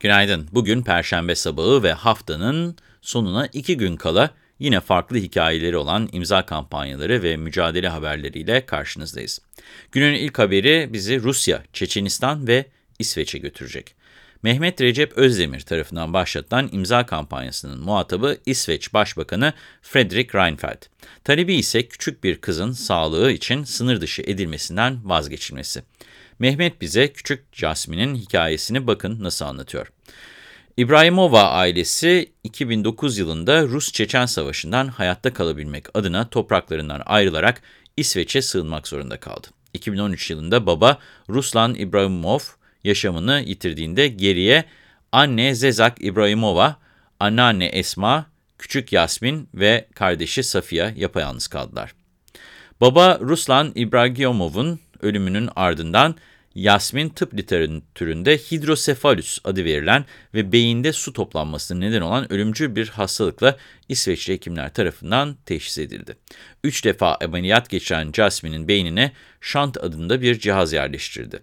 Günaydın. Bugün Perşembe sabahı ve haftanın sonuna iki gün kala yine farklı hikayeleri olan imza kampanyaları ve mücadele haberleriyle karşınızdayız. Günün ilk haberi bizi Rusya, Çeçenistan ve İsveç'e götürecek. Mehmet Recep Özdemir tarafından başlatılan imza kampanyasının muhatabı İsveç Başbakanı Fredrik Reinfeldt. Talebi ise küçük bir kızın sağlığı için sınır dışı edilmesinden vazgeçilmesi. Mehmet bize küçük Jasmine'in hikayesini bakın nasıl anlatıyor. İbrahimova ailesi 2009 yılında Rus-Çeçen Savaşı'ndan hayatta kalabilmek adına topraklarından ayrılarak İsveç'e sığınmak zorunda kaldı. 2013 yılında baba Ruslan İbrahimov yaşamını yitirdiğinde geriye anne Zezak İbrahimova, anneanne Esma, küçük Yasmin ve kardeşi Safiye yapayalnız kaldılar. Baba Ruslan İbrahimov'un ölümünün ardından Yasmin tıp literatüründe hidrosefalus adı verilen ve beyinde su toplanmasına neden olan ölümcül bir hastalıkla İsveçli hekimler tarafından teşhis edildi. Üç defa ameliyat geçiren Jasmine'in beynine şant adında bir cihaz yerleştirdi.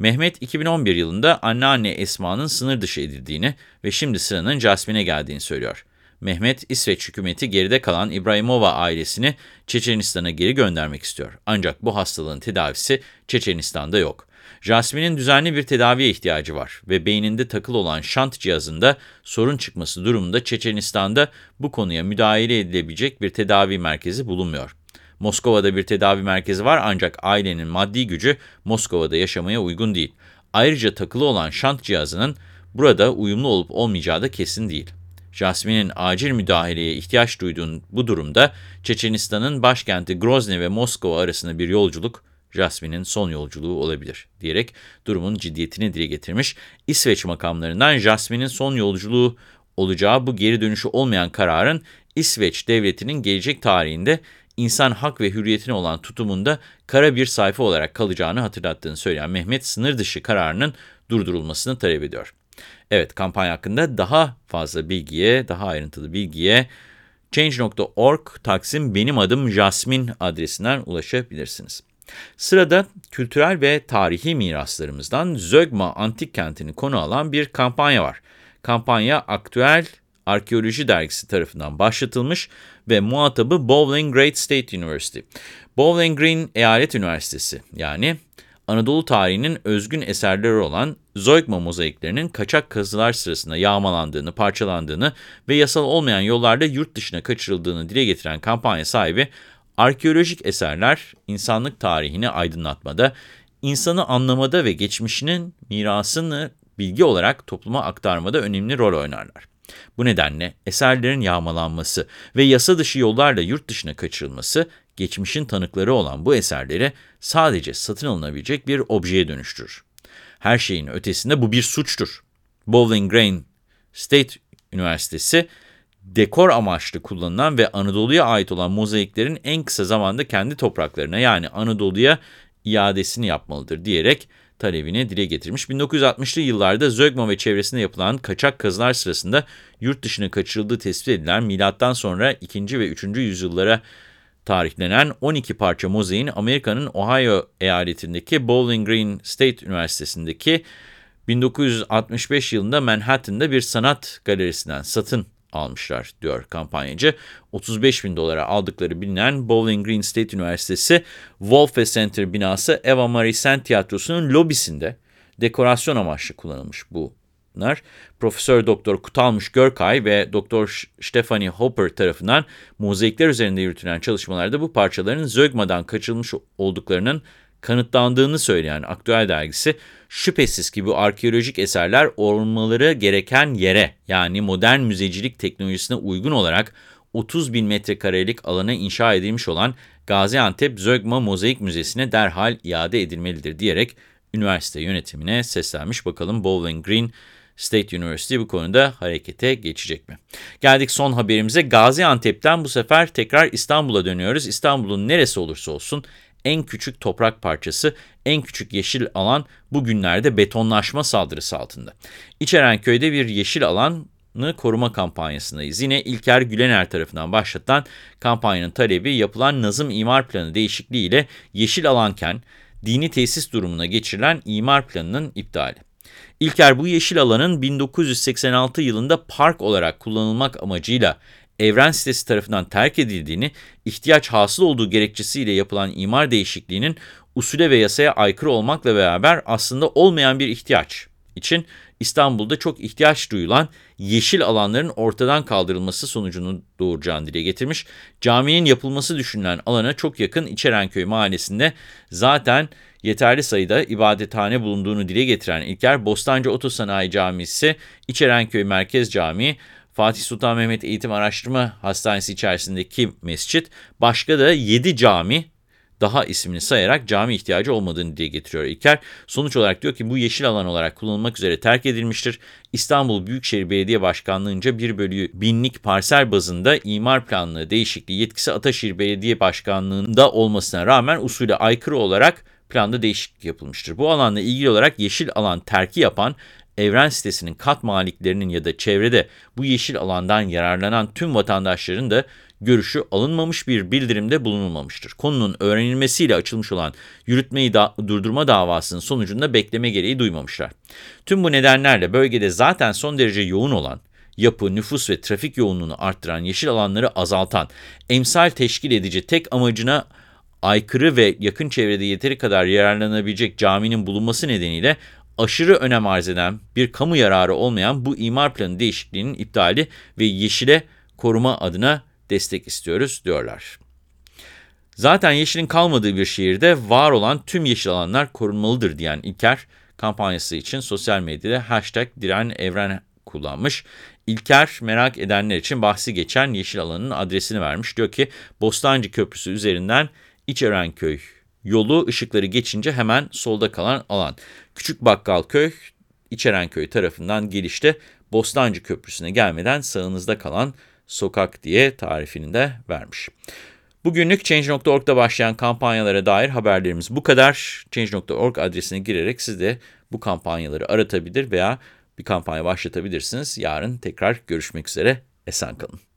Mehmet 2011 yılında anneanne Esma'nın sınır dışı edildiğini ve şimdi sıranın Jasmine'e geldiğini söylüyor. Mehmet, İsveç hükümeti geride kalan İbrahimova ailesini Çeçenistan'a geri göndermek istiyor. Ancak bu hastalığın tedavisi Çeçenistan'da yok. Jasmine'in düzenli bir tedaviye ihtiyacı var ve beyninde takılı olan şant cihazında sorun çıkması durumunda Çeçenistan'da bu konuya müdahale edilebilecek bir tedavi merkezi bulunmuyor. Moskova'da bir tedavi merkezi var ancak ailenin maddi gücü Moskova'da yaşamaya uygun değil. Ayrıca takılı olan şant cihazının burada uyumlu olup olmayacağı da kesin değil. Jasmine'in acil müdahaleye ihtiyaç duyduğun bu durumda Çeçenistan'ın başkenti Grozny ve Moskova arasında bir yolculuk Jasmine'in son yolculuğu olabilir diyerek durumun ciddiyetini dile getirmiş. İsveç makamlarından Jasmine'in son yolculuğu olacağı bu geri dönüşü olmayan kararın İsveç devletinin gelecek tarihinde insan hak ve hürriyetine olan tutumunda kara bir sayfa olarak kalacağını hatırlattığını söyleyen Mehmet sınır dışı kararının durdurulmasını talep ediyor. Evet kampanya hakkında daha fazla bilgiye, daha ayrıntılı bilgiye Change.org Taksim Benim Adım Jasmin adresinden ulaşabilirsiniz. Sırada kültürel ve tarihi miraslarımızdan Zögma Antik Kenti'ni konu alan bir kampanya var. Kampanya Aktüel Arkeoloji Dergisi tarafından başlatılmış ve muhatabı Bowling Green State University. Bowling Green Eyalet Üniversitesi yani Anadolu tarihinin özgün eserleri olan Zeugma mozaiklerinin kaçak kazılar sırasında yağmalandığını, parçalandığını ve yasal olmayan yollarda yurt dışına kaçırıldığını dile getiren kampanya sahibi Arkeolojik eserler insanlık tarihini aydınlatmada, insanı anlamada ve geçmişinin mirasını bilgi olarak topluma aktarmada önemli rol oynarlar. Bu nedenle eserlerin yağmalanması ve yasa dışı yollarla yurt dışına kaçırılması, geçmişin tanıkları olan bu eserleri sadece satın alınabilecek bir objeye dönüştürür. Her şeyin ötesinde bu bir suçtur. Bowling Green State Üniversitesi, dekor amaçlı kullanılan ve Anadolu'ya ait olan mozaiklerin en kısa zamanda kendi topraklarına yani Anadolu'ya iadesini yapmalıdır diyerek talebini dile getirmiş. 1960'lı yıllarda Zögma ve çevresinde yapılan kaçak kazılar sırasında yurt dışına kaçırıldığı tespit edilen milattan sonra 2. ve 3. yüzyıllara tarihlenen 12 parça mozaiğin Amerika'nın Ohio eyaletindeki Bowling Green State Üniversitesi'ndeki 1965 yılında Manhattan'da bir sanat galerisinden satın almışlar diyor kampanyacı. 35 bin dolara aldıkları bilinen Bowling Green State Üniversitesi Wolfe Center binası Eva Marie Saint Tiyatrosu'nun lobisinde dekorasyon amaçlı kullanılmış bunlar. Profesör Doktor Kutalmış Görkay ve Doktor Stephanie Hopper tarafından mozaikler üzerinde yürütülen çalışmalarda bu parçaların Zögma'dan kaçırılmış olduklarının kanıtlandığını söyleyen Aktüel Dergisi, şüphesiz ki bu arkeolojik eserler olmaları gereken yere yani modern müzecilik teknolojisine uygun olarak 30 bin metrekarelik alana inşa edilmiş olan Gaziantep Zögma Mozaik Müzesi'ne derhal iade edilmelidir diyerek üniversite yönetimine seslenmiş. Bakalım Bowling Green State University bu konuda harekete geçecek mi? Geldik son haberimize. Gaziantep'ten bu sefer tekrar İstanbul'a dönüyoruz. İstanbul'un neresi olursa olsun en küçük toprak parçası, en küçük yeşil alan bugünlerde betonlaşma saldırısı altında. İçerenköy'de bir yeşil alanı koruma kampanyasındayız. Yine İlker Gülener tarafından başlatılan kampanyanın talebi yapılan nazım imar planı değişikliğiyle yeşil alanken dini tesis durumuna geçirilen imar planının iptali. İlker bu yeşil alanın 1986 yılında park olarak kullanılmak amacıyla Evren sitesi tarafından terk edildiğini, ihtiyaç hasıl olduğu gerekçesiyle yapılan imar değişikliğinin usule ve yasaya aykırı olmakla beraber aslında olmayan bir ihtiyaç için İstanbul'da çok ihtiyaç duyulan yeşil alanların ortadan kaldırılması sonucunu doğuracağını dile getirmiş. Caminin yapılması düşünülen alana çok yakın İçerenköy mahallesinde zaten yeterli sayıda ibadethane bulunduğunu dile getiren İlker, Bostancı Otosanayi Camisi, İçerenköy Merkez Camii, Fatih Sultan Mehmet Eğitim Araştırma Hastanesi içerisindeki mescit, başka da 7 cami daha ismini sayarak cami ihtiyacı olmadığını diye getiriyor İlker. Sonuç olarak diyor ki bu yeşil alan olarak kullanılmak üzere terk edilmiştir. İstanbul Büyükşehir Belediye Başkanlığı'nca 1 bölü binlik parsel bazında imar planlığı değişikliği yetkisi Ataşehir Belediye Başkanlığı'nda olmasına rağmen usule aykırı olarak planda değişiklik yapılmıştır. Bu alanla ilgili olarak yeşil alan terki yapan Evren sitesinin kat maliklerinin ya da çevrede bu yeşil alandan yararlanan tüm vatandaşların da görüşü alınmamış bir bildirimde bulunulmamıştır. Konunun öğrenilmesiyle açılmış olan yürütmeyi da durdurma davasının sonucunda bekleme gereği duymamışlar. Tüm bu nedenlerle bölgede zaten son derece yoğun olan, yapı, nüfus ve trafik yoğunluğunu arttıran, yeşil alanları azaltan, emsal teşkil edici tek amacına aykırı ve yakın çevrede yeteri kadar yararlanabilecek caminin bulunması nedeniyle aşırı önem arz eden bir kamu yararı olmayan bu imar planı değişikliğinin iptali ve yeşile koruma adına destek istiyoruz diyorlar. Zaten yeşilin kalmadığı bir şehirde var olan tüm yeşil alanlar korunmalıdır diyen İlker kampanyası için sosyal medyada hashtag diren evren kullanmış. İlker merak edenler için bahsi geçen yeşil alanın adresini vermiş. Diyor ki Bostancı Köprüsü üzerinden İçerenköy yolu ışıkları geçince hemen solda kalan alan. Küçük Bakkalköy, İçerenköy tarafından gelişte Bostancı Köprüsü'ne gelmeden sağınızda kalan sokak diye tarifini de vermiş. Bugünlük Change.org'da başlayan kampanyalara dair haberlerimiz bu kadar. Change.org adresine girerek siz de bu kampanyaları aratabilir veya bir kampanya başlatabilirsiniz. Yarın tekrar görüşmek üzere. Esen kalın.